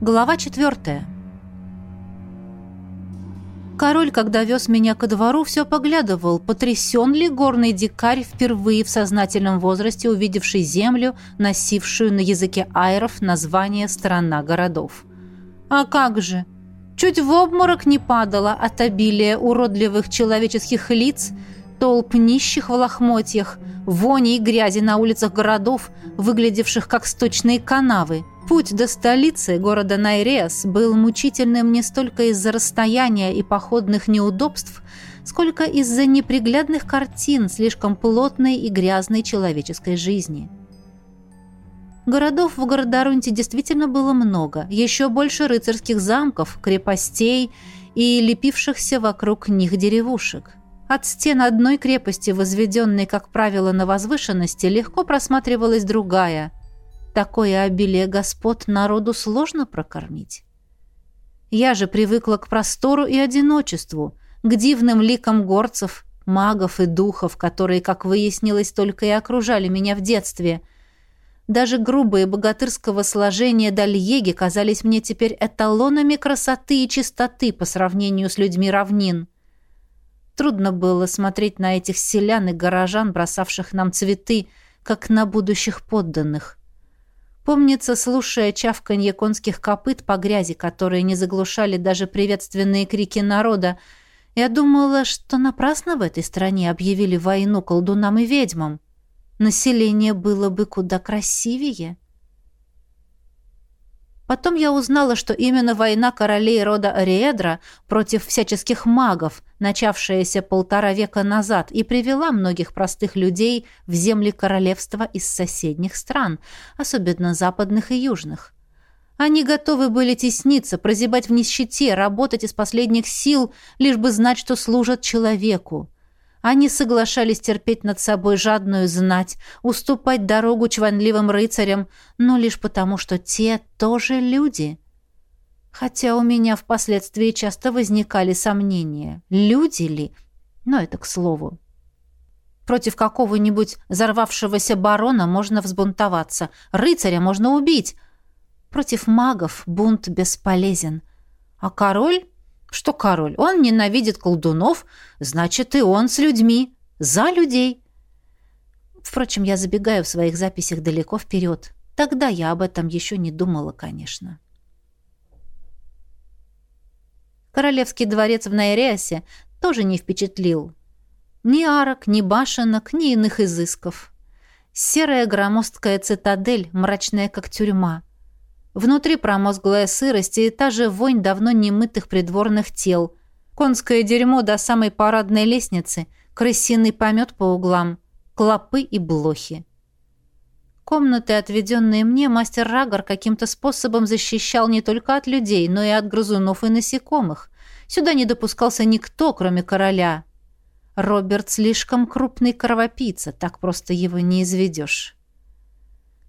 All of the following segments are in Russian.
Глава четвертая. Король, когда вез меня ко двору, все поглядывал, потрясен ли горный дикарь, впервые в сознательном возрасте увидевший землю, носившую на языке айров название «страна городов». А как же! Чуть в обморок не падала от обилия уродливых человеческих лиц, толп нищих в лохмотьях, вони и грязи на улицах городов, выглядевших как сточные канавы – Путь до столицы города Найреас был мучительным не столько из-за расстояния и походных неудобств, сколько из-за неприглядных картин слишком плотной и грязной человеческой жизни. Городов в Городарунте действительно было много, еще больше рыцарских замков, крепостей и лепившихся вокруг них деревушек. От стен одной крепости, возведенной, как правило, на возвышенности, легко просматривалась другая – Такое обилие господ народу сложно прокормить. Я же привыкла к простору и одиночеству, к дивным ликам горцев, магов и духов, которые, как выяснилось, только и окружали меня в детстве. Даже грубые богатырского сложения дальеги казались мне теперь эталонами красоты и чистоты по сравнению с людьми равнин. Трудно было смотреть на этих селян и горожан, бросавших нам цветы, как на будущих подданных. Помнится, слушая чавканье конских копыт по грязи, которые не заглушали даже приветственные крики народа, я думала, что напрасно в этой стране объявили войну колдунам и ведьмам. Население было бы куда красивее. Потом я узнала, что именно война королей рода Ариэдра против всяческих магов, начавшаяся полтора века назад, и привела многих простых людей в земли королевства из соседних стран, особенно западных и южных. Они готовы были тесниться, прозябать в нищете, работать из последних сил, лишь бы знать, что служат человеку. Они соглашались терпеть над собой жадную знать, уступать дорогу чванливым рыцарям, но лишь потому, что те тоже люди. Хотя у меня впоследствии часто возникали сомнения, люди ли, но это к слову. Против какого-нибудь взорвавшегося барона можно взбунтоваться, рыцаря можно убить. Против магов бунт бесполезен. А король что король? Он ненавидит колдунов, значит, и он с людьми. За людей. Впрочем, я забегаю в своих записях далеко вперед. Тогда я об этом еще не думала, конечно. Королевский дворец в Найреасе тоже не впечатлил. Ни арок, ни башенок, ни иных изысков. Серая громоздкая цитадель, мрачная как тюрьма. Внутри промозглая сырость и та же вонь давно немытых придворных тел. Конское дерьмо до самой парадной лестницы, крысиный помет по углам, клопы и блохи. Комнаты, отведенные мне, мастер Рагор каким-то способом защищал не только от людей, но и от грызунов и насекомых. Сюда не допускался никто, кроме короля. Роберт слишком крупный кровопийца, так просто его не изведешь.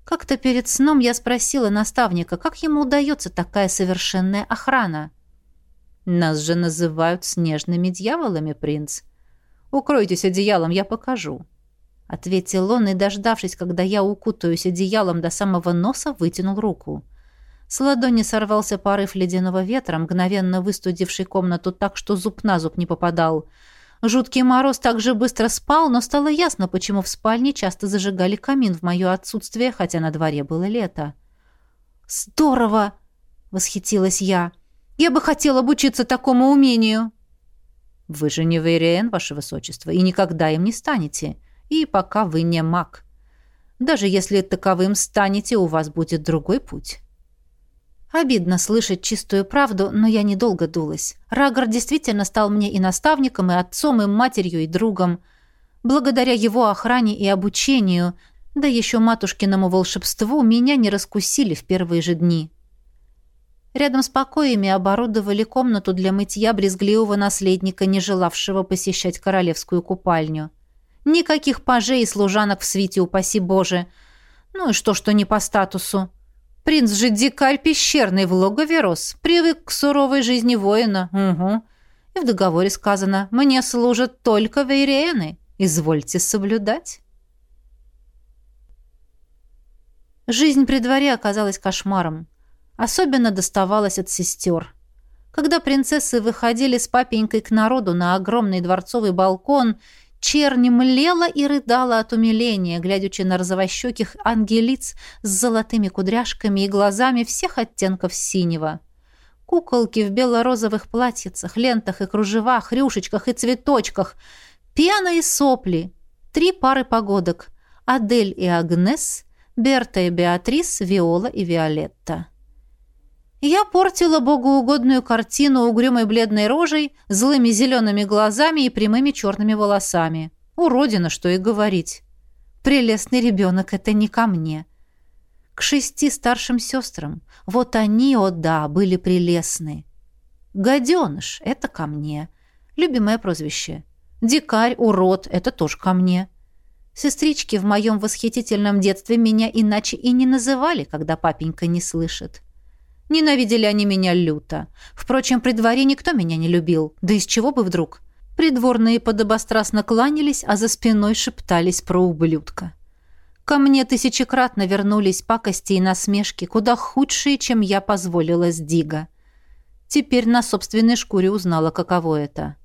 Как-то перед сном я спросила наставника, как ему удается такая совершенная охрана. «Нас же называют снежными дьяволами, принц. Укройтесь одеялом, я покажу», — ответил он и, дождавшись, когда я укутаюсь одеялом до самого носа, вытянул руку. С ладони сорвался порыв ледяного ветра, мгновенно выстудивший комнату так, что зуб на зуб не попадал — Жуткий мороз также быстро спал, но стало ясно, почему в спальне часто зажигали камин в мое отсутствие, хотя на дворе было лето. «Здорово!» — восхитилась я. «Я бы хотела обучиться такому умению!» «Вы же не Вейриен, ваше высочество, и никогда им не станете, и пока вы не маг. Даже если таковым станете, у вас будет другой путь». Обидно слышать чистую правду, но я недолго дулась. Рагор действительно стал мне и наставником, и отцом, и матерью, и другом. Благодаря его охране и обучению, да еще матушкиному волшебству, меня не раскусили в первые же дни. Рядом с покоями оборудовали комнату для мытья брезгливого наследника, не желавшего посещать королевскую купальню. Никаких пажей и служанок в свите, упаси Боже. Ну и что, что не по статусу. Принц же дикарь пещерный в логове рос, привык к суровой жизни воина. Угу. И в договоре сказано, мне служат только вейриены. Извольте соблюдать. Жизнь при дворе оказалась кошмаром. Особенно доставалось от сестер. Когда принцессы выходили с папенькой к народу на огромный дворцовый балкон, черни млела и рыдала от умиления, глядячи на розовощеких ангелиц с золотыми кудряшками и глазами всех оттенков синего. Куколки в бело-розовых платьицах, лентах и кружевах, рюшечках и цветочках, пьяно и сопли, три пары погодок — Адель и Агнес, Берта и Беатрис, Виола и Виолетта. Я портила богоугодную картину угрюмой бледной рожей, злыми зелеными глазами и прямыми черными волосами. Уродина, что и говорить. Прелестный ребенок — это не ко мне. К шести старшим сестрам. Вот они, о да, были прелестны. Гаденыш — это ко мне. Любимое прозвище. Дикарь, урод — это тоже ко мне. Сестрички в моем восхитительном детстве меня иначе и не называли, когда папенька не слышит. Ненавидели они меня люто. Впрочем, при дворе никто меня не любил. Да из чего бы вдруг? Придворные подобострастно кланялись, а за спиной шептались про ублюдка. Ко мне тысячекратно вернулись пакости и насмешки, куда худшие, чем я позволила Сдига. Теперь на собственной шкуре узнала, каково это.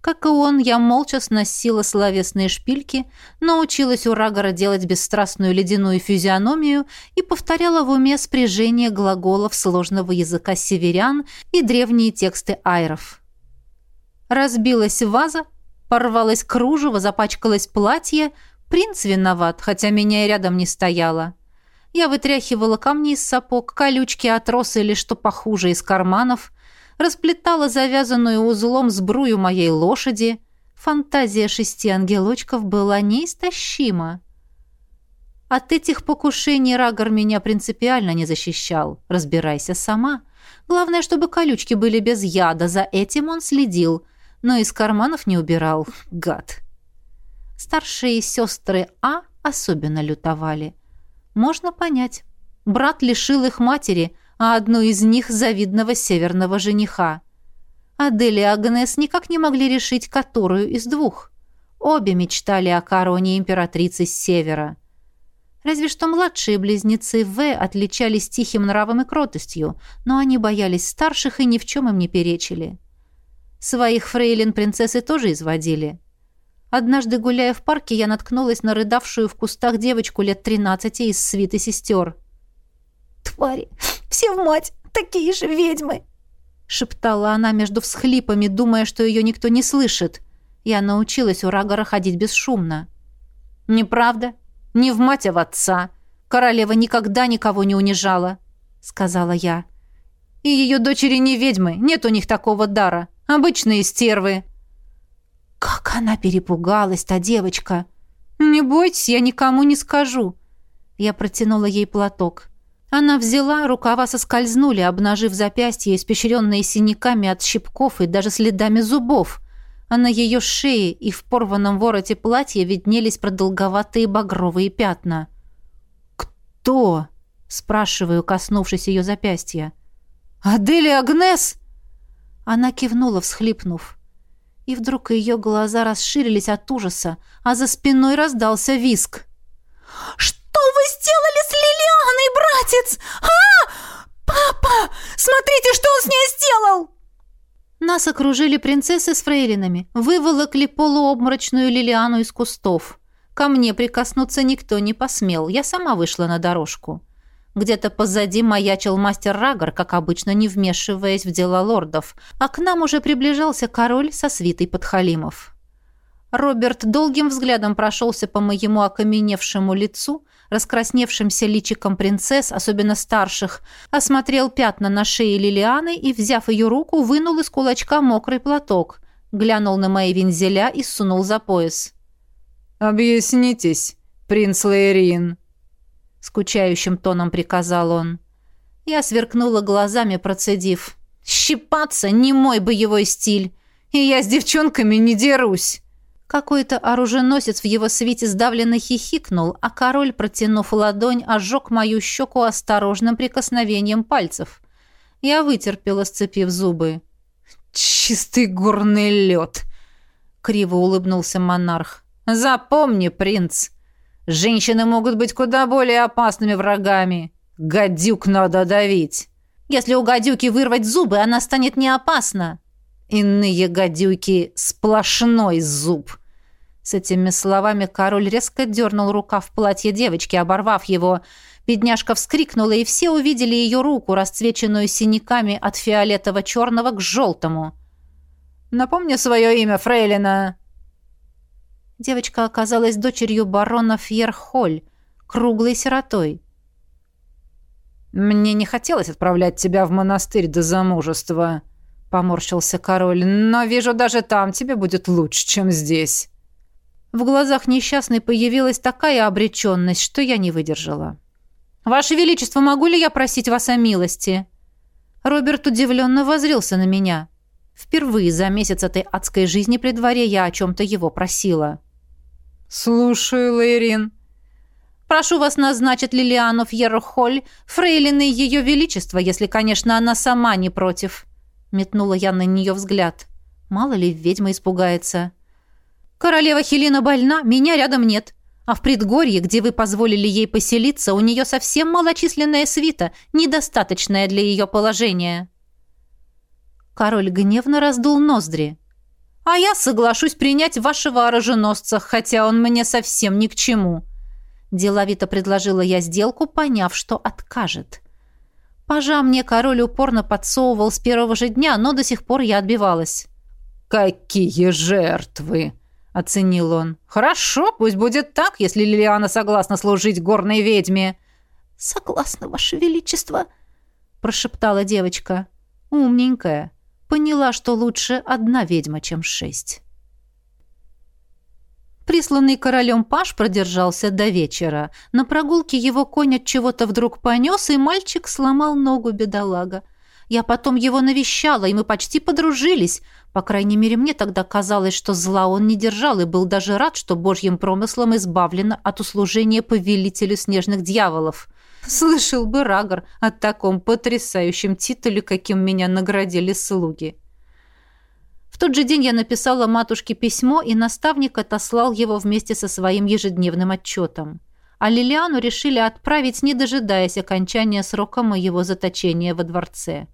Как и он, я молча сносила словесные шпильки, научилась у Рагора делать бесстрастную ледяную физиономию и повторяла в уме спряжение глаголов сложного языка северян и древние тексты айров. Разбилась ваза, порвалось кружево, запачкалось платье. Принц виноват, хотя меня и рядом не стояло. Я вытряхивала камни из сапог, колючки от росы или что похуже из карманов – расплетала завязанную узлом сбрую моей лошади. Фантазия шести ангелочков была неистощима. От этих покушений Рагор меня принципиально не защищал. Разбирайся сама. Главное, чтобы колючки были без яда. За этим он следил, но из карманов не убирал. Гад. Старшие сестры А особенно лютовали. Можно понять. Брат лишил их матери – а одну из них завидного северного жениха. Адель и Агнес никак не могли решить, которую из двух. Обе мечтали о короне императрицы с севера. Разве что младшие близнецы В отличались тихим нравом и кротостью, но они боялись старших и ни в чем им не перечили. Своих фрейлин принцессы тоже изводили. Однажды, гуляя в парке, я наткнулась на рыдавшую в кустах девочку лет тринадцати из свиты сестер. «Твари! Все в мать! Такие же ведьмы!» Шептала она между всхлипами, думая, что ее никто не слышит. Я научилась у Рагора ходить бесшумно. «Неправда. Не в мать, а в отца. Королева никогда никого не унижала», — сказала я. «И ее дочери не ведьмы. Нет у них такого дара. Обычные стервы». «Как она перепугалась, та девочка!» «Не бойтесь, я никому не скажу». Я протянула ей платок. Она взяла, рукава соскользнули, обнажив запястье, испещренные синяками от щипков и даже следами зубов. А на ее шее и в порванном вороте платья виднелись продолговатые багровые пятна. «Кто?» — спрашиваю, коснувшись ее запястья. «Аделия Агнес!» Она кивнула, всхлипнув. И вдруг ее глаза расширились от ужаса, а за спиной раздался виск. «Что?» «Что вы сделали с Лилианой, братец? А? Папа! Смотрите, что он с ней сделал!» Нас окружили принцессы с фрейлинами, выволокли полуобморочную Лилиану из кустов. Ко мне прикоснуться никто не посмел, я сама вышла на дорожку. Где-то позади маячил мастер Рагор, как обычно, не вмешиваясь в дела лордов, а к нам уже приближался король со свитой подхалимов. Роберт долгим взглядом прошелся по моему окаменевшему лицу, раскрасневшимся личиком принцесс, особенно старших, осмотрел пятна на шее Лилианы и, взяв ее руку, вынул из кулачка мокрый платок, глянул на мои вензеля и сунул за пояс. «Объяснитесь, принц Лейрин», — скучающим тоном приказал он. Я сверкнула глазами, процедив. «Щипаться не мой боевой стиль, и я с девчонками не дерусь». Какой-то оруженосец в его свите сдавленно хихикнул, а король, протянув ладонь, ожег мою щеку осторожным прикосновением пальцев. Я вытерпела, сцепив зубы. «Чистый горный лед!» — криво улыбнулся монарх. «Запомни, принц, женщины могут быть куда более опасными врагами. Гадюк надо давить. Если у гадюки вырвать зубы, она станет не опасна. Иные гадюки — сплошной зуб. С этими словами король резко дернул рука в платье девочки, оборвав его. Бедняжка вскрикнула, и все увидели ее руку, расцвеченную синяками от фиолетово-черного к желтому. «Напомни свое имя, Фрейлина!» Девочка оказалась дочерью барона Фьерхоль, круглой сиротой. «Мне не хотелось отправлять тебя в монастырь до замужества», — поморщился король, «но вижу, даже там тебе будет лучше, чем здесь». В глазах несчастной появилась такая обреченность, что я не выдержала. «Ваше Величество, могу ли я просить вас о милости?» Роберт удивленно возрился на меня. Впервые за месяц этой адской жизни при дворе я о чем-то его просила. «Слушаю, Лейрин». «Прошу вас назначить Лилиану Фьерхоль фрейлиной Ее Величества, если, конечно, она сама не против». Метнула я на нее взгляд. Мало ли ведьма испугается. «Королева Хелена больна, меня рядом нет. А в предгорье, где вы позволили ей поселиться, у нее совсем малочисленная свита, недостаточная для ее положения». Король гневно раздул ноздри. А я соглашусь принять вашего оруженосца, хотя он мне совсем ни к чему. Деловито предложила я сделку, поняв, что откажет. Пажа мне король упорно подсовывал с первого же дня, но до сих пор я отбивалась. «Какие жертвы!» — оценил он. «Хорошо, пусть будет так, если Лилиана согласна служить горной ведьме». «Согласна, Ваше Величество», — прошептала девочка. «Умненькая» поняла, что лучше одна ведьма, чем шесть. Присланный королем Паш продержался до вечера. На прогулке его конь от чего-то вдруг понес, и мальчик сломал ногу бедолага. Я потом его навещала, и мы почти подружились. По крайней мере, мне тогда казалось, что зла он не держал и был даже рад, что божьим промыслом избавлено от услужения повелителю снежных дьяволов. Слышал бы Рагор о таком потрясающем титуле, каким меня наградили слуги. В тот же день я написала матушке письмо, и наставник отослал его вместе со своим ежедневным отчетом. А Лилиану решили отправить, не дожидаясь окончания срока моего заточения во дворце.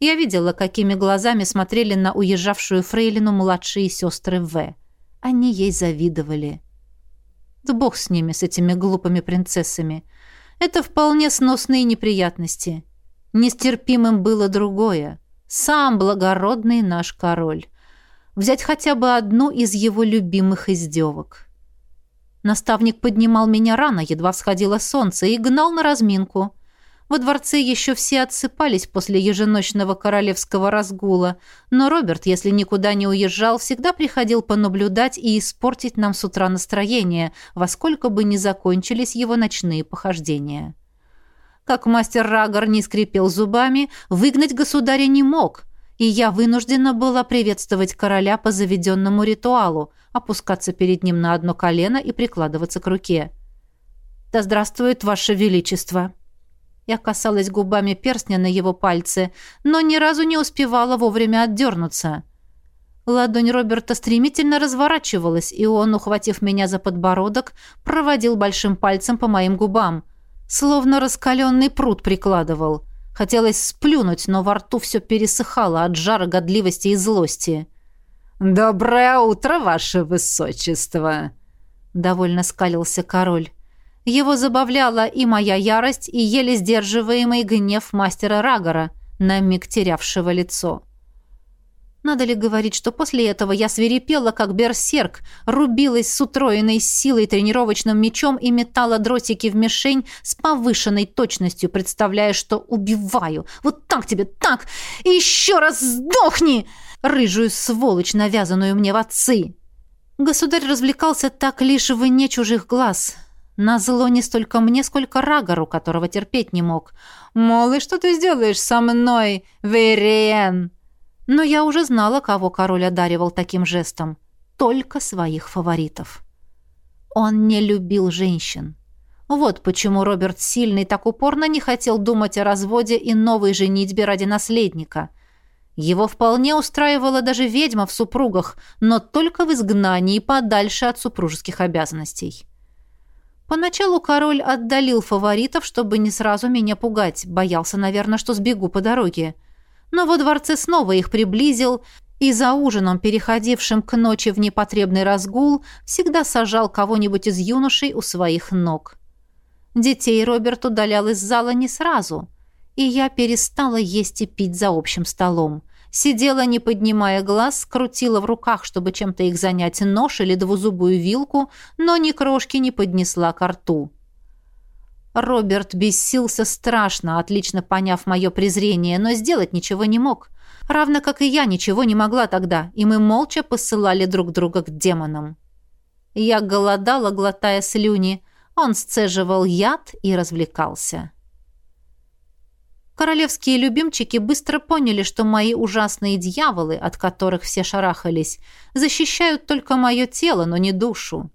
Я видела, какими глазами смотрели на уезжавшую фрейлину младшие сестры В. Они ей завидовали. Да бог с ними, с этими глупыми принцессами. Это вполне сносные неприятности. Нестерпимым было другое. Сам благородный наш король. Взять хотя бы одну из его любимых издевок. Наставник поднимал меня рано, едва всходило солнце, и гнал на разминку. Во дворце еще все отсыпались после еженочного королевского разгула, но Роберт, если никуда не уезжал, всегда приходил понаблюдать и испортить нам с утра настроение, во сколько бы ни закончились его ночные похождения. Как мастер Рагор не скрипел зубами, выгнать государя не мог, и я вынуждена была приветствовать короля по заведенному ритуалу, опускаться перед ним на одно колено и прикладываться к руке. «Да здравствует ваше величество!» Я касалась губами перстня на его пальце, но ни разу не успевала вовремя отдернуться. Ладонь Роберта стремительно разворачивалась, и он, ухватив меня за подбородок, проводил большим пальцем по моим губам. Словно раскаленный пруд прикладывал. Хотелось сплюнуть, но во рту все пересыхало от жара, годливости и злости. «Доброе утро, ваше высочество!» Довольно скалился король. Его забавляла и моя ярость, и еле сдерживаемый гнев мастера Рагора, на миг терявшего лицо. Надо ли говорить, что после этого я свирепела, как берсерк, рубилась с утроенной силой тренировочным мечом и метала дротики в мишень с повышенной точностью, представляя, что убиваю. Вот так тебе, так! И еще раз сдохни! Рыжую сволочь, навязанную мне в отцы! Государь развлекался так лишь вне чужих глаз — Назло не столько мне, сколько Рагору, которого терпеть не мог. Мол, и что ты сделаешь со мной, Вериен? Но я уже знала, кого король одаривал таким жестом. Только своих фаворитов. Он не любил женщин. Вот почему Роберт Сильный так упорно не хотел думать о разводе и новой женитьбе ради наследника. Его вполне устраивала даже ведьма в супругах, но только в изгнании подальше от супружеских обязанностей. Поначалу король отдалил фаворитов, чтобы не сразу меня пугать, боялся, наверное, что сбегу по дороге. Но во дворце снова их приблизил, и за ужином, переходившим к ночи в непотребный разгул, всегда сажал кого-нибудь из юношей у своих ног. Детей Роберт удалял из зала не сразу, и я перестала есть и пить за общим столом. Сидела, не поднимая глаз, крутила в руках, чтобы чем-то их занять нож или двузубую вилку, но ни крошки не поднесла к рту. Роберт бесился страшно, отлично поняв мое презрение, но сделать ничего не мог. Равно как и я ничего не могла тогда, и мы молча посылали друг друга к демонам. Я голодала, глотая слюни. Он сцеживал яд и развлекался. Королевские любимчики быстро поняли, что мои ужасные дьяволы, от которых все шарахались, защищают только мое тело, но не душу.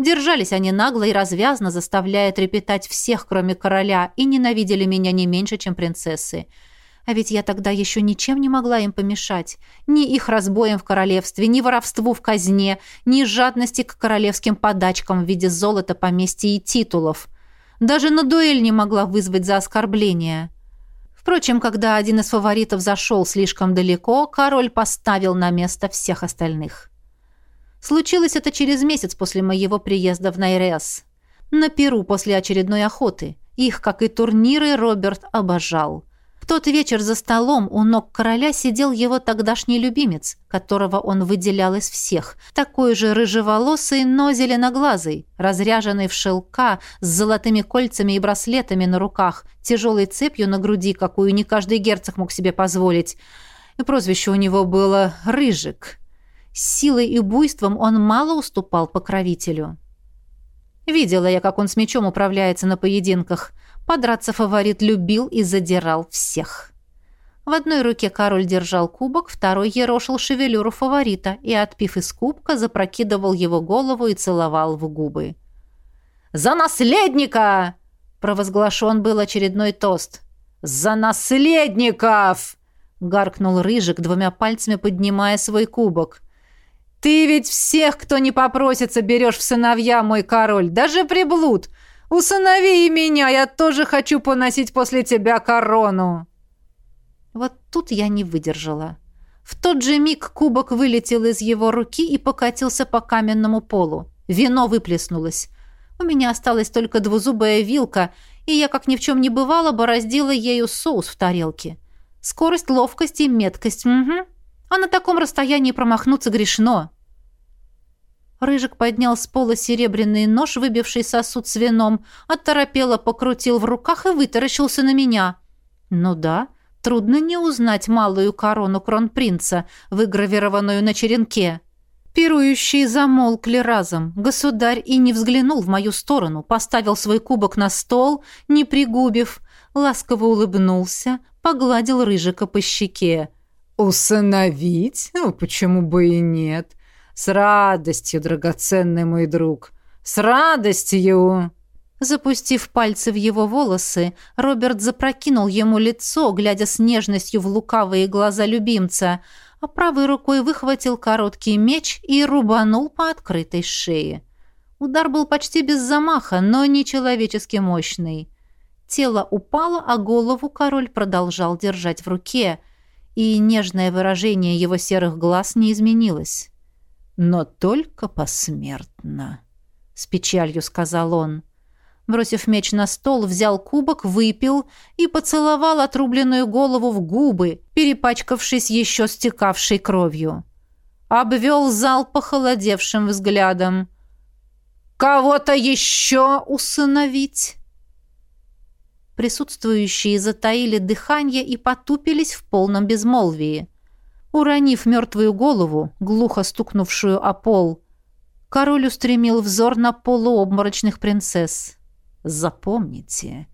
Держались они нагло и развязно, заставляя трепетать всех, кроме короля, и ненавидели меня не меньше, чем принцессы. А ведь я тогда еще ничем не могла им помешать. Ни их разбоем в королевстве, ни воровству в казне, ни жадности к королевским подачкам в виде золота, поместья и титулов. Даже на дуэль не могла вызвать за оскорбление. Впрочем, когда один из фаворитов зашел слишком далеко, король поставил на место всех остальных. Случилось это через месяц после моего приезда в Найрес. На Перу после очередной охоты. Их, как и турниры, Роберт обожал. В тот вечер за столом у ног короля сидел его тогдашний любимец, которого он выделял из всех, такой же рыжеволосый, но зеленоглазый, разряженный в шелка, с золотыми кольцами и браслетами на руках, тяжелой цепью на груди, какую не каждый герцог мог себе позволить. И прозвище у него было «Рыжик». Силой и буйством он мало уступал покровителю. Видела я, как он с мечом управляется на поединках. Подраться фаворит любил и задирал всех. В одной руке король держал кубок, второй ерошил шевелюру фаворита и, отпив из кубка, запрокидывал его голову и целовал в губы. «За наследника!» — провозглашен был очередной тост. «За наследников!» — гаркнул Рыжик, двумя пальцами поднимая свой кубок. «Ты ведь всех, кто не попросится, берешь в сыновья, мой король, даже приблуд!» Усынови и меня, я тоже хочу поносить после тебя корону!» Вот тут я не выдержала. В тот же миг кубок вылетел из его руки и покатился по каменному полу. Вино выплеснулось. У меня осталась только двузубая вилка, и я, как ни в чем не бывало, бороздила ею соус в тарелке. Скорость, ловкость и меткость. Угу. А на таком расстоянии промахнуться грешно. Рыжик поднял с пола серебряный нож, выбивший сосуд с вином, оторопело покрутил в руках и вытаращился на меня. «Ну да, трудно не узнать малую корону кронпринца, выгравированную на черенке». Пирующие замолкли разом. Государь и не взглянул в мою сторону, поставил свой кубок на стол, не пригубив, ласково улыбнулся, погладил Рыжика по щеке. «Усыновить? Ну, почему бы и нет? «С радостью, драгоценный мой друг! С радостью!» Запустив пальцы в его волосы, Роберт запрокинул ему лицо, глядя с нежностью в лукавые глаза любимца, а правой рукой выхватил короткий меч и рубанул по открытой шее. Удар был почти без замаха, но нечеловечески мощный. Тело упало, а голову король продолжал держать в руке, и нежное выражение его серых глаз не изменилось но только посмертно», — с печалью сказал он. Бросив меч на стол, взял кубок, выпил и поцеловал отрубленную голову в губы, перепачкавшись еще стекавшей кровью. Обвел зал похолодевшим взглядом. «Кого-то еще усыновить?» Присутствующие затаили дыхание и потупились в полном безмолвии. Уронив мертвую голову, глухо стукнувшую о пол, король устремил взор на полуобморочных принцесс. «Запомните,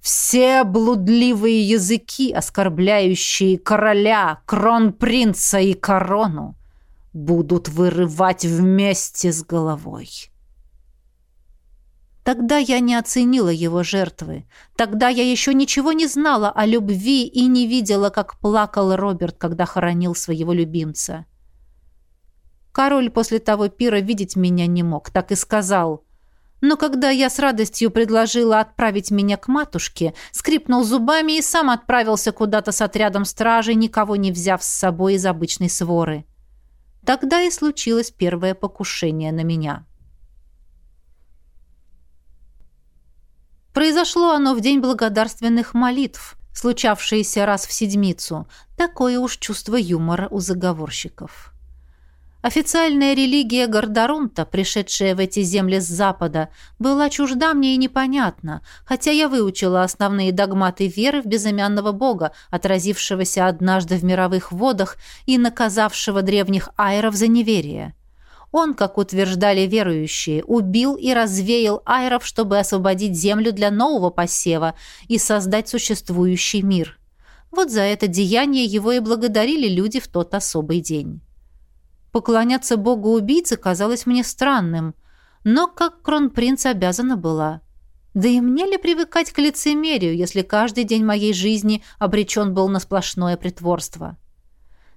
все блудливые языки, оскорбляющие короля, кронпринца и корону, будут вырывать вместе с головой». Тогда я не оценила его жертвы. Тогда я еще ничего не знала о любви и не видела, как плакал Роберт, когда хоронил своего любимца. Король после того пира видеть меня не мог, так и сказал. Но когда я с радостью предложила отправить меня к матушке, скрипнул зубами и сам отправился куда-то с отрядом стражей, никого не взяв с собой из обычной своры. Тогда и случилось первое покушение на меня. Произошло оно в день благодарственных молитв, случавшееся раз в седмицу. Такое уж чувство юмора у заговорщиков. Официальная религия Гордорунта, пришедшая в эти земли с запада, была чужда мне и непонятна, хотя я выучила основные догматы веры в безымянного бога, отразившегося однажды в мировых водах и наказавшего древних айров за неверие. Он, как утверждали верующие, убил и развеял айров, чтобы освободить землю для нового посева и создать существующий мир. Вот за это деяние его и благодарили люди в тот особый день. Поклоняться богу-убийце казалось мне странным, но как кронпринц обязана была. Да и мне ли привыкать к лицемерию, если каждый день моей жизни обречен был на сплошное притворство?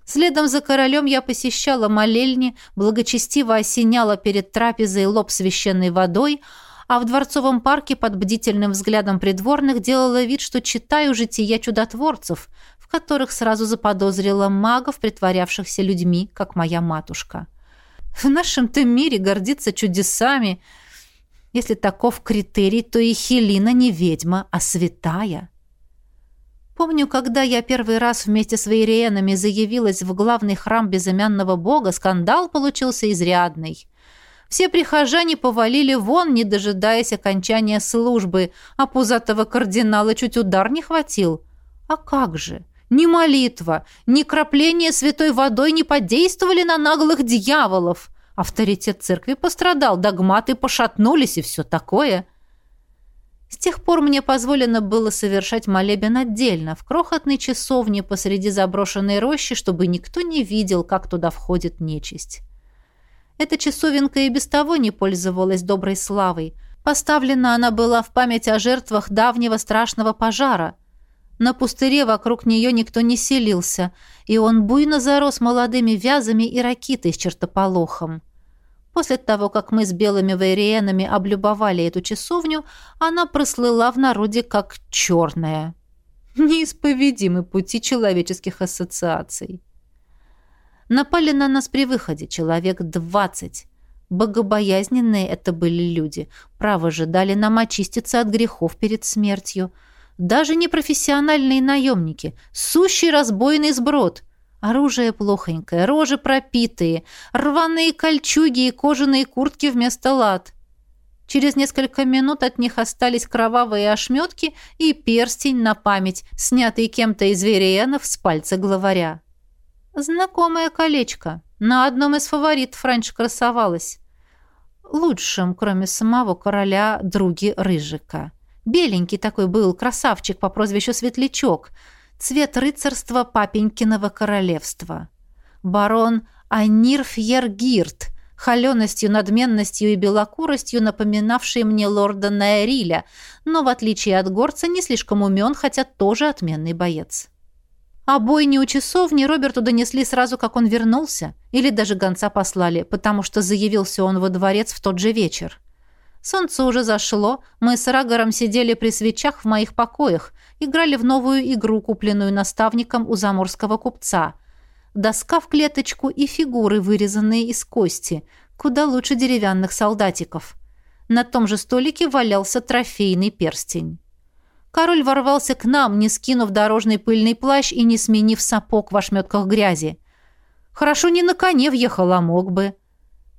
Следом за королем я посещала молельни, благочестиво осеняла перед трапезой лоб священной водой, а в дворцовом парке под бдительным взглядом придворных делала вид, что читаю жития чудотворцев, в которых сразу заподозрила магов, притворявшихся людьми, как моя матушка. В нашем-то мире гордиться чудесами. Если таков критерий, то и Хелина не ведьма, а святая. Помню, когда я первый раз вместе с вейриенами заявилась в главный храм безымянного бога, скандал получился изрядный. Все прихожане повалили вон, не дожидаясь окончания службы, а пузатого кардинала чуть удар не хватил. А как же? Ни молитва, ни крапление святой водой не подействовали на наглых дьяволов. Авторитет церкви пострадал, догматы пошатнулись и все такое. С тех пор мне позволено было совершать молебен отдельно, в крохотной часовне посреди заброшенной рощи, чтобы никто не видел, как туда входит нечисть. Эта часовенка и без того не пользовалась доброй славой. Поставлена она была в память о жертвах давнего страшного пожара – на пустыре вокруг нее никто не селился, и он буйно зарос молодыми вязами и ракитой с чертополохом. После того, как мы с белыми вейриенами облюбовали эту часовню, она прослыла в народе как черная. Неисповедимы пути человеческих ассоциаций. Напали на нас при выходе человек двадцать. Богобоязненные это были люди. Право же дали нам очиститься от грехов перед смертью – даже не профессиональные наемники, сущий разбойный сброд. Оружие плохонькое, рожи пропитые, рваные кольчуги и кожаные куртки вместо лад. Через несколько минут от них остались кровавые ошметки и перстень на память, снятый кем-то из вериенов с пальца главаря. Знакомое колечко. На одном из фаворитов раньше красовалось. Лучшим, кроме самого короля, други Рыжика. Беленький такой был красавчик по прозвищу Светлячок, цвет рыцарства папенькиного королевства. Барон Анир Фьергирт, холеностью, надменностью и белокуростью напоминавший мне лорда Наэриля, но, в отличие от горца, не слишком умен, хотя тоже отменный боец. А бойни у часовни Роберту донесли сразу, как он вернулся, или даже гонца послали, потому что заявился он во дворец в тот же вечер. Солнце уже зашло, мы с Рагором сидели при свечах в моих покоях, играли в новую игру, купленную наставником у заморского купца. Доска в клеточку и фигуры, вырезанные из кости, куда лучше деревянных солдатиков. На том же столике валялся трофейный перстень. Король ворвался к нам, не скинув дорожный пыльный плащ и не сменив сапог в ошметках грязи. Хорошо не на коне въехал, а мог бы.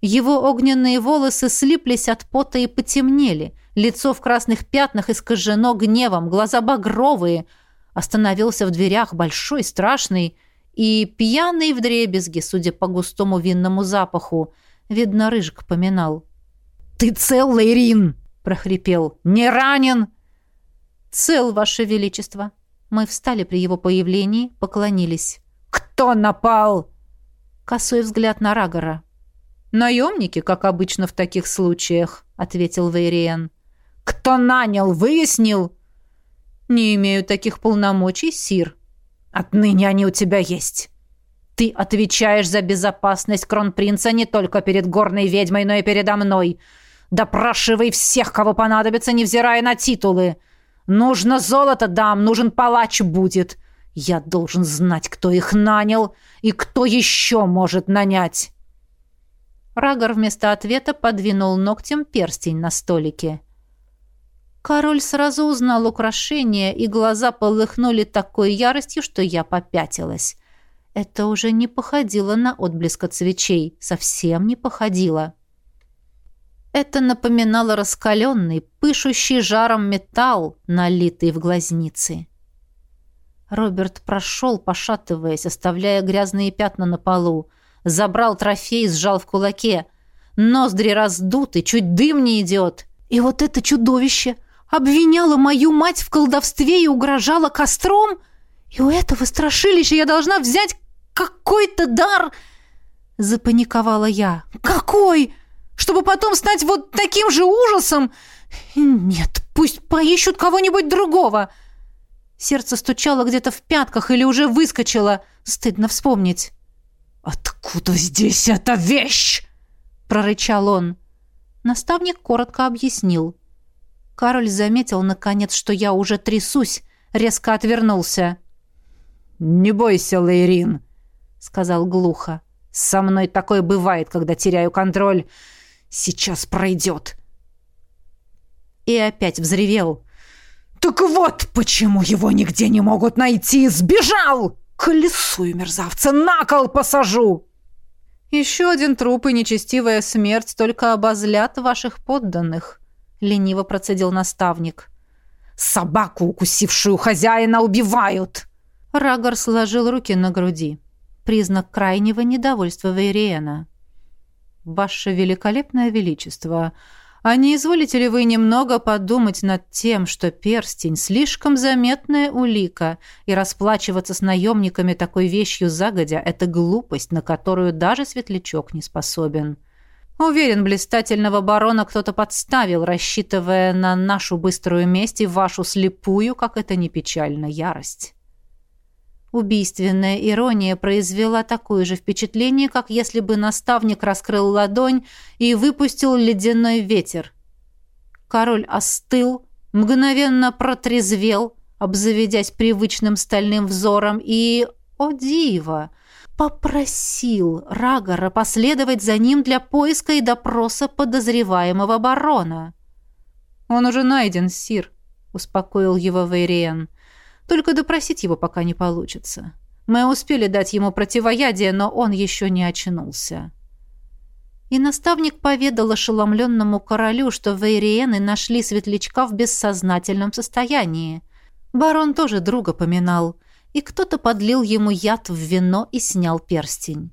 Его огненные волосы слиплись от пота и потемнели, лицо в красных пятнах искажено гневом, глаза багровые. Остановился в дверях большой, страшный и пьяный вдребезги, судя по густому винному запаху. Видно, Рыжик поминал. «Ты цел, Лейрин!» — прохрипел. «Не ранен!» «Цел, Ваше Величество!» Мы встали при его появлении, поклонились. «Кто напал?» Косой взгляд на Рагора. «Наемники, как обычно в таких случаях», — ответил Вейриен. «Кто нанял, выяснил?» «Не имею таких полномочий, Сир». «Отныне они у тебя есть. Ты отвечаешь за безопасность кронпринца не только перед горной ведьмой, но и передо мной. Допрашивай всех, кого понадобится, невзирая на титулы. Нужно золото дам, нужен палач будет. Я должен знать, кто их нанял и кто еще может нанять. Рагор вместо ответа подвинул ногтем перстень на столике. Король сразу узнал украшение, и глаза полыхнули такой яростью, что я попятилась. Это уже не походило на отблеск от свечей, совсем не походило. Это напоминало раскаленный, пышущий жаром металл, налитый в глазницы. Роберт прошел, пошатываясь, оставляя грязные пятна на полу. Забрал трофей, сжал в кулаке. Ноздри раздуты, чуть дым не идет. И вот это чудовище обвиняла мою мать в колдовстве и угрожала костром? И у этого страшилища я должна взять какой-то дар? Запаниковала я. Какой? Чтобы потом стать вот таким же ужасом? Нет, пусть поищут кого-нибудь другого. Сердце стучало где-то в пятках или уже выскочило. Стыдно вспомнить. «Откуда здесь эта вещь?» — прорычал он. Наставник коротко объяснил. Кароль заметил, наконец, что я уже трясусь, резко отвернулся. «Не бойся, Лейрин», — сказал глухо. «Со мной такое бывает, когда теряю контроль. Сейчас пройдет». И опять взревел. «Так вот, почему его нигде не могут найти! Сбежал! Колесую мерзавца, на кол посажу!» «Еще один труп и нечестивая смерть только обозлят ваших подданных», — лениво процедил наставник. «Собаку, укусившую хозяина, убивают!» Рагор сложил руки на груди. Признак крайнего недовольства Вейриена. «Ваше великолепное величество, а не изволите ли вы немного подумать над тем, что перстень — слишком заметная улика, и расплачиваться с наемниками такой вещью загодя — это глупость, на которую даже светлячок не способен?» Уверен, блистательного барона кто-то подставил, рассчитывая на нашу быструю месть и вашу слепую, как это не печально, ярость. Убийственная ирония произвела такое же впечатление, как если бы наставник раскрыл ладонь и выпустил ледяной ветер. Король остыл, мгновенно протрезвел, обзаведясь привычным стальным взором, и, о диво, попросил Рагора последовать за ним для поиска и допроса подозреваемого барона. «Он уже найден, Сир», — успокоил его Вейриен. «Только допросить его пока не получится. Мы успели дать ему противоядие, но он еще не очнулся». И наставник поведал ошеломленному королю, что Вейриены нашли светлячка в бессознательном состоянии. Барон тоже друга поминал — и кто-то подлил ему яд в вино и снял перстень.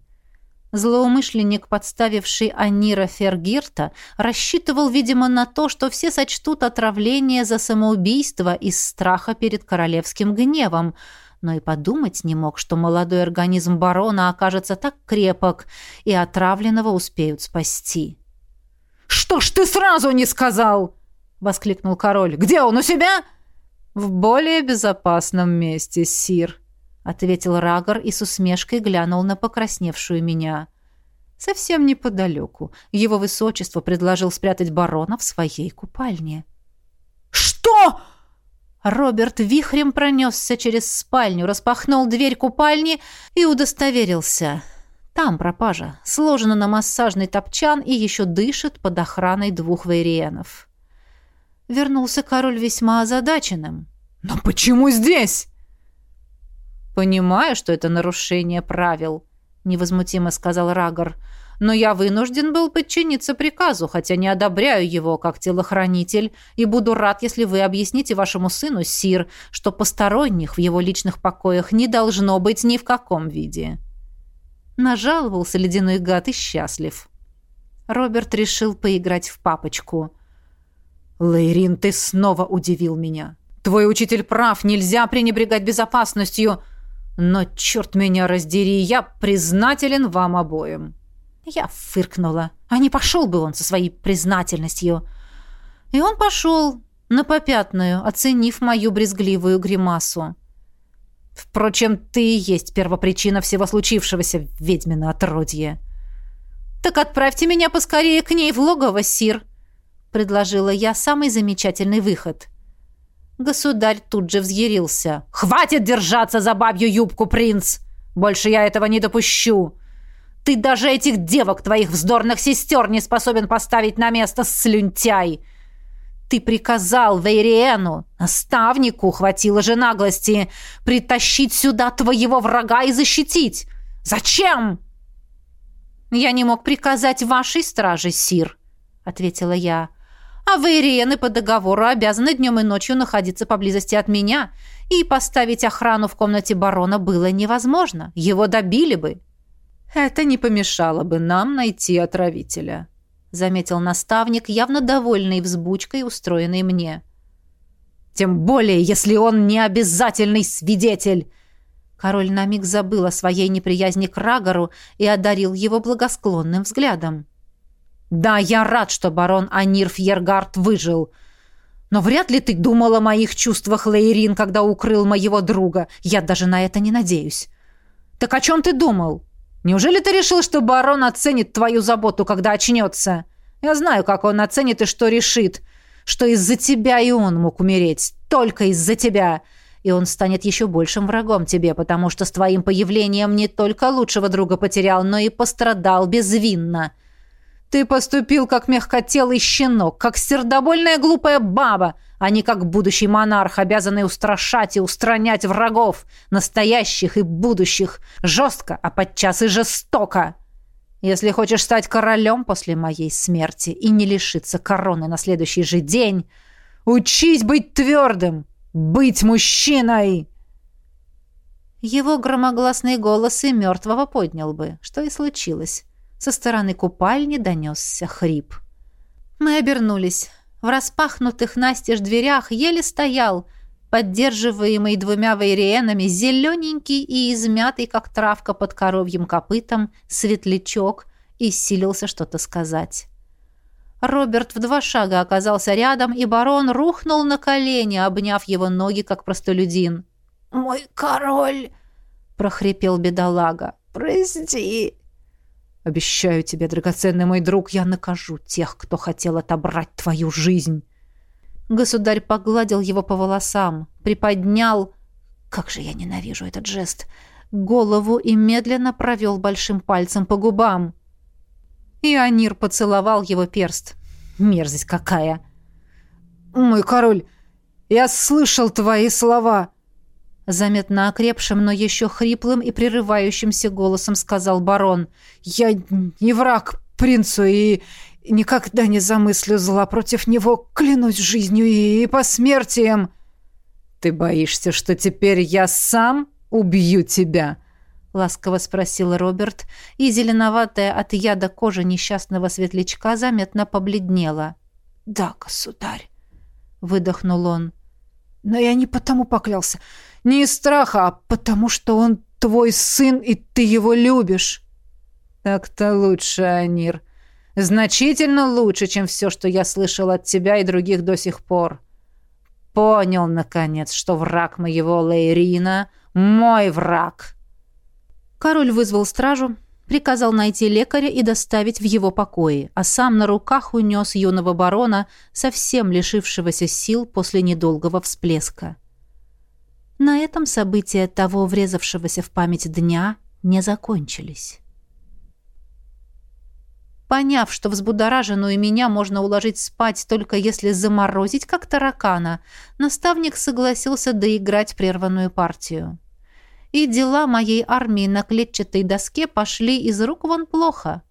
Злоумышленник, подставивший Анира Фергирта, рассчитывал, видимо, на то, что все сочтут отравление за самоубийство из страха перед королевским гневом, но и подумать не мог, что молодой организм барона окажется так крепок, и отравленного успеют спасти. «Что ж ты сразу не сказал?» — воскликнул король. «Где он, у себя?» «В более безопасном месте, сир», — ответил Рагор и с усмешкой глянул на покрасневшую меня. «Совсем неподалеку. Его высочество предложил спрятать барона в своей купальне». «Что?» Роберт вихрем пронесся через спальню, распахнул дверь купальни и удостоверился. Там пропажа. Сложена на массажный топчан и еще дышит под охраной двух вейриенов вернулся король весьма озадаченным. «Но почему здесь?» «Понимаю, что это нарушение правил», — невозмутимо сказал Рагор. «Но я вынужден был подчиниться приказу, хотя не одобряю его как телохранитель, и буду рад, если вы объясните вашему сыну, Сир, что посторонних в его личных покоях не должно быть ни в каком виде». Нажаловался ледяной гад и счастлив. Роберт решил поиграть в папочку — «Лейрин, ты снова удивил меня. Твой учитель прав, нельзя пренебрегать безопасностью. Но, черт меня раздери, я признателен вам обоим». Я фыркнула. А не пошел бы он со своей признательностью. И он пошел на попятную, оценив мою брезгливую гримасу. Впрочем, ты и есть первопричина всего случившегося, ведьмина отродье. Так отправьте меня поскорее к ней в логово, сир, предложила я самый замечательный выход. Государь тут же взъярился. «Хватит держаться за бабью юбку, принц! Больше я этого не допущу! Ты даже этих девок, твоих вздорных сестер, не способен поставить на место, слюнтяй! Ты приказал Вейриену, наставнику, хватило же наглости, притащить сюда твоего врага и защитить! Зачем?» «Я не мог приказать вашей страже, сир», — ответила я. «А Вейриены по договору обязаны днем и ночью находиться поблизости от меня, и поставить охрану в комнате барона было невозможно. Его добили бы». «Это не помешало бы нам найти отравителя», — заметил наставник, явно довольный взбучкой, устроенной мне. «Тем более, если он не обязательный свидетель!» Король на миг забыл о своей неприязни к Рагору и одарил его благосклонным взглядом. «Да, я рад, что барон Анир Фьергард выжил. Но вряд ли ты думал о моих чувствах, Лейрин, когда укрыл моего друга. Я даже на это не надеюсь. Так о чем ты думал?» Неужели ты решил, что барон оценит твою заботу, когда очнется? Я знаю, как он оценит и что решит. Что из-за тебя и он мог умереть. Только из-за тебя. И он станет еще большим врагом тебе, потому что с твоим появлением не только лучшего друга потерял, но и пострадал безвинно. Ты поступил как мягкотелый щенок, как сердобольная глупая баба, а не как будущий монарх, обязанный устрашать и устранять врагов, настоящих и будущих, жестко, а подчас и жестоко. Если хочешь стать королем после моей смерти и не лишиться короны на следующий же день, учись быть твердым, быть мужчиной!» Его громогласный голос и мертвого поднял бы, что и случилось. Со стороны купальни донесся хрип. Мы обернулись. В распахнутых настежь дверях еле стоял, поддерживаемый двумя вейриенами, зелененький и измятый, как травка под коровьим копытом, светлячок, и силился что-то сказать. Роберт в два шага оказался рядом, и барон рухнул на колени, обняв его ноги, как простолюдин. «Мой король!» — прохрипел бедолага. «Прости!» Обещаю тебе, драгоценный мой друг, я накажу тех, кто хотел отобрать твою жизнь. Государь погладил его по волосам, приподнял, как же я ненавижу этот жест, голову и медленно провел большим пальцем по губам. И Анир поцеловал его перст. Мерзость какая! «Мой король, я слышал твои слова!» Заметно окрепшим, но еще хриплым и прерывающимся голосом сказал барон. «Я не враг принцу и никогда не замыслю зла против него, клянусь жизнью и посмертием». «Ты боишься, что теперь я сам убью тебя?» — ласково спросил Роберт, и зеленоватая от яда кожа несчастного светлячка заметно побледнела. «Да, государь», — выдохнул он. «Но я не потому поклялся. Не из страха, а потому что он твой сын, и ты его любишь. Так-то лучше, Анир. Значительно лучше, чем все, что я слышал от тебя и других до сих пор. Понял, наконец, что враг моего Лейрина — мой враг. Король вызвал стражу, приказал найти лекаря и доставить в его покои, а сам на руках унес юного барона, совсем лишившегося сил после недолгого всплеска. На этом события того врезавшегося в память дня не закончились. Поняв, что взбудораженную меня можно уложить спать только если заморозить, как таракана, наставник согласился доиграть прерванную партию. И дела моей армии на клетчатой доске пошли из рук вон плохо.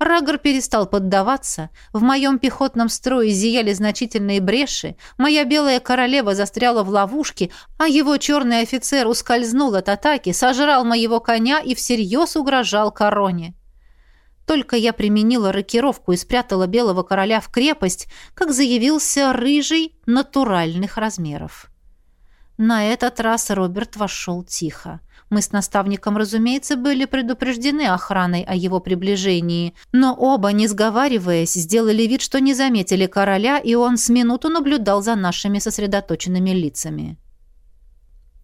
Рагор перестал поддаваться, в моем пехотном строе зияли значительные бреши, моя белая королева застряла в ловушке, а его черный офицер ускользнул от атаки, сожрал моего коня и всерьез угрожал короне. Только я применила рокировку и спрятала белого короля в крепость, как заявился рыжий натуральных размеров. На этот раз Роберт вошел тихо. Мы с наставником, разумеется, были предупреждены охраной о его приближении, но оба, не сговариваясь, сделали вид, что не заметили короля, и он с минуту наблюдал за нашими сосредоточенными лицами.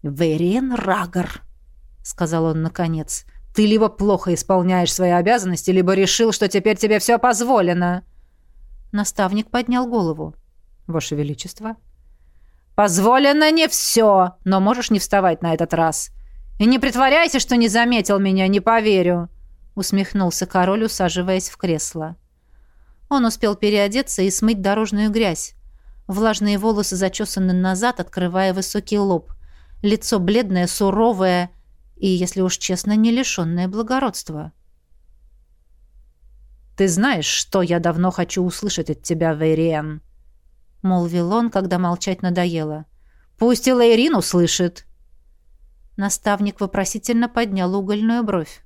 «Верин Рагор», — сказал он наконец, — «ты либо плохо исполняешь свои обязанности, либо решил, что теперь тебе все позволено». Наставник поднял голову. «Ваше Величество?» «Позволено не все, но можешь не вставать на этот раз. И не притворяйся, что не заметил меня, не поверю», усмехнулся король, усаживаясь в кресло. Он успел переодеться и смыть дорожную грязь. Влажные волосы зачесаны назад, открывая высокий лоб. Лицо бледное, суровое и, если уж честно, не лишенное благородства. «Ты знаешь, что я давно хочу услышать от тебя, Вейриен?» — молвил он, когда молчать надоело. «Пусть и Лейрин услышит!» Наставник вопросительно поднял угольную бровь.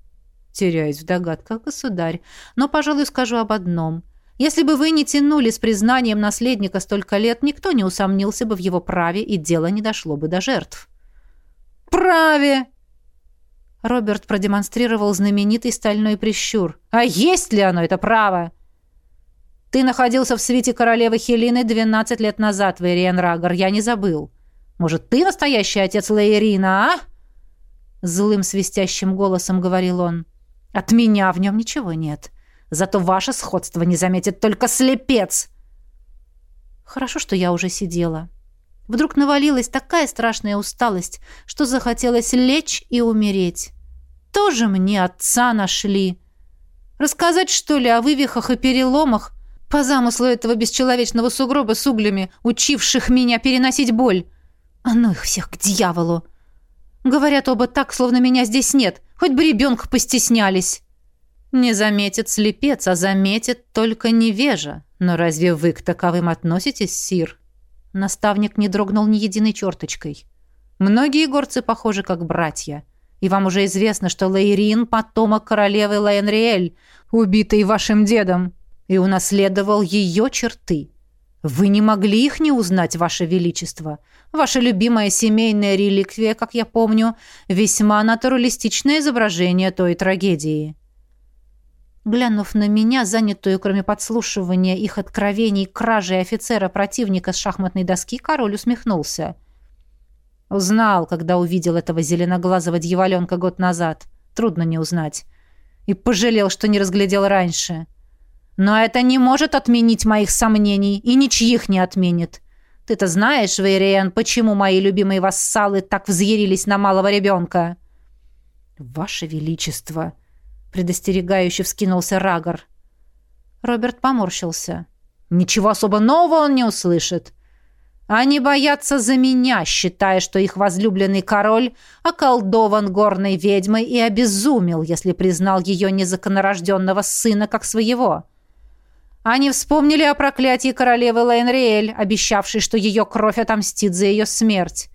«Теряюсь в догадках, государь, но, пожалуй, скажу об одном. Если бы вы не тянули с признанием наследника столько лет, никто не усомнился бы в его праве, и дело не дошло бы до жертв». «Праве!» Роберт продемонстрировал знаменитый стальной прищур. «А есть ли оно, это право?» «Ты находился в свете королевы Хелины 12 лет назад, Вейриен Рагор, я не забыл. Может, ты настоящий отец Лейрина, а?» Злым свистящим голосом говорил он. «От меня в нем ничего нет. Зато ваше сходство не заметит только слепец!» Хорошо, что я уже сидела. Вдруг навалилась такая страшная усталость, что захотелось лечь и умереть. Тоже мне отца нашли. Рассказать, что ли, о вывихах и переломах, по замыслу этого бесчеловечного сугроба с углями, учивших меня переносить боль? А ну их всех к дьяволу! Говорят оба так, словно меня здесь нет, хоть бы ребенка постеснялись. Не заметит слепец, а заметит только невежа. Но разве вы к таковым относитесь, Сир? Наставник не дрогнул ни единой черточкой. Многие горцы похожи как братья. И вам уже известно, что Лейрин — потомок королевы Лайенриэль, убитой вашим дедом, и унаследовал ее черты. Вы не могли их не узнать, ваше величество. Ваша любимая семейная реликвия, как я помню, весьма натуралистичное изображение той трагедии. Глянув на меня, занятую, кроме подслушивания их откровений, кражей офицера противника с шахматной доски, король усмехнулся. Узнал, когда увидел этого зеленоглазого дьяволенка год назад. Трудно не узнать. И пожалел, что не разглядел раньше. Но это не может отменить моих сомнений и ничьих не отменит. Ты-то знаешь, Вейриан, почему мои любимые вассалы так взъярились на малого ребенка? Ваше Величество! предостерегающе вскинулся Рагор. Роберт поморщился. Ничего особо нового он не услышит. Они боятся за меня, считая, что их возлюбленный король околдован горной ведьмой и обезумел, если признал ее незаконнорожденного сына как своего. Они вспомнили о проклятии королевы Лейнриэль, обещавшей, что ее кровь отомстит за ее смерть.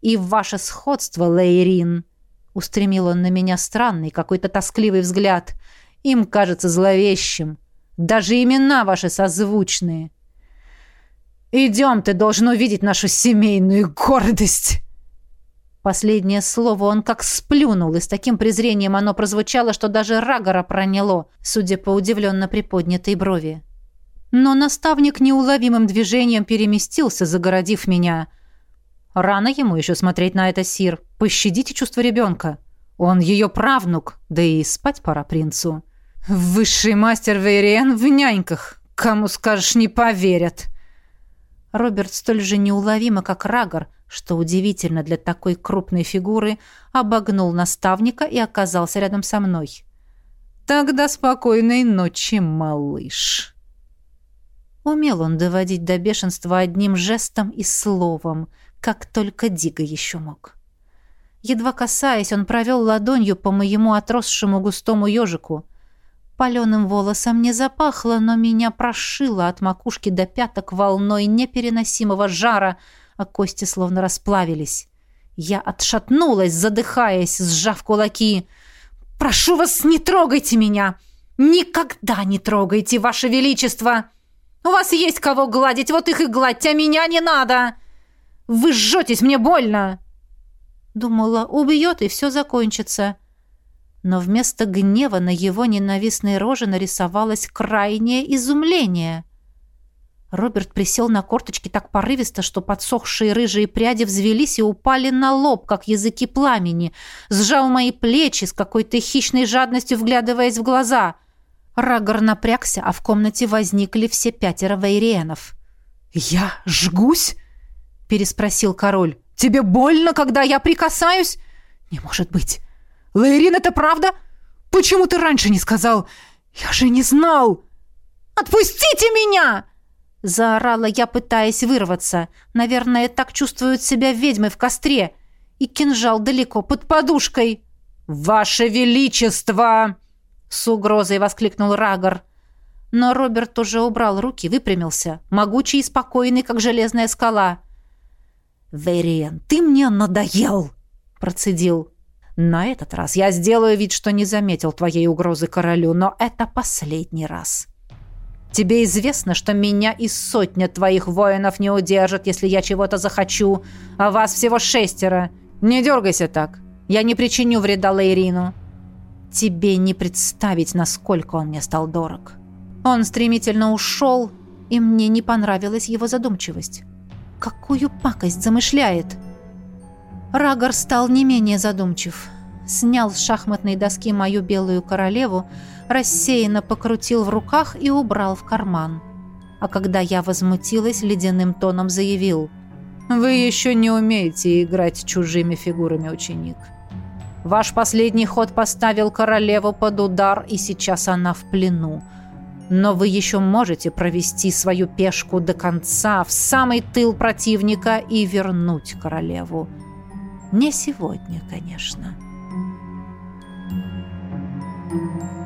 И ваше сходство, Лейрин, Устремил он на меня странный, какой-то тоскливый взгляд. Им кажется зловещим. Даже имена ваши созвучные. Идем, ты должен увидеть нашу семейную гордость. Последнее слово он как сплюнул, и с таким презрением оно прозвучало, что даже Рагора проняло, судя по удивленно приподнятой брови. Но наставник неуловимым движением переместился, загородив меня — Рано ему еще смотреть на это, Сир. Пощадите чувство ребенка. Он ее правнук, да и спать пора принцу. Высший мастер Вейриен в няньках. Кому скажешь, не поверят. Роберт столь же неуловимо, как Рагор, что удивительно для такой крупной фигуры, обогнул наставника и оказался рядом со мной. «Тогда спокойной ночи, малыш!» Умел он доводить до бешенства одним жестом и словом, как только Дига еще мог. Едва касаясь, он провел ладонью по моему отросшему густому ежику. Паленым волосом не запахло, но меня прошило от макушки до пяток волной непереносимого жара, а кости словно расплавились. Я отшатнулась, задыхаясь, сжав кулаки. «Прошу вас, не трогайте меня! Никогда не трогайте, ваше величество! У вас есть кого гладить, вот их и гладьте, а меня не надо!» Вы жжетесь, мне больно!» Думала, убьет, и все закончится. Но вместо гнева на его ненавистной роже нарисовалось крайнее изумление. Роберт присел на корточки так порывисто, что подсохшие рыжие пряди взвелись и упали на лоб, как языки пламени, сжал мои плечи с какой-то хищной жадностью, вглядываясь в глаза. Рагор напрягся, а в комнате возникли все пятеро вейриенов. «Я жгусь?» — переспросил король. «Тебе больно, когда я прикасаюсь?» «Не может быть! Лаэрин, это правда? Почему ты раньше не сказал? Я же не знал!» «Отпустите меня!» Заорала я, пытаясь вырваться. Наверное, так чувствуют себя ведьмы в костре. И кинжал далеко под подушкой. «Ваше Величество!» С угрозой воскликнул Рагор. Но Роберт уже убрал руки, выпрямился, могучий и спокойный, как железная скала. «Вериен, ты мне надоел!» процедил. «На этот раз я сделаю вид, что не заметил твоей угрозы королю, но это последний раз. Тебе известно, что меня и сотня твоих воинов не удержат, если я чего-то захочу, а вас всего шестеро. Не дергайся так. Я не причиню вреда Лейрину. Тебе не представить, насколько он мне стал дорог». Он стремительно ушел, и мне не понравилась его задумчивость. Какую пакость замышляет? Рагор стал не менее задумчив. Снял с шахматной доски мою белую королеву, рассеянно покрутил в руках и убрал в карман. А когда я возмутилась, ледяным тоном заявил. «Вы еще не умеете играть чужими фигурами, ученик. Ваш последний ход поставил королеву под удар, и сейчас она в плену. Но вы еще можете провести свою пешку до конца, в самый тыл противника и вернуть королеву. Не сегодня, конечно». Thank you.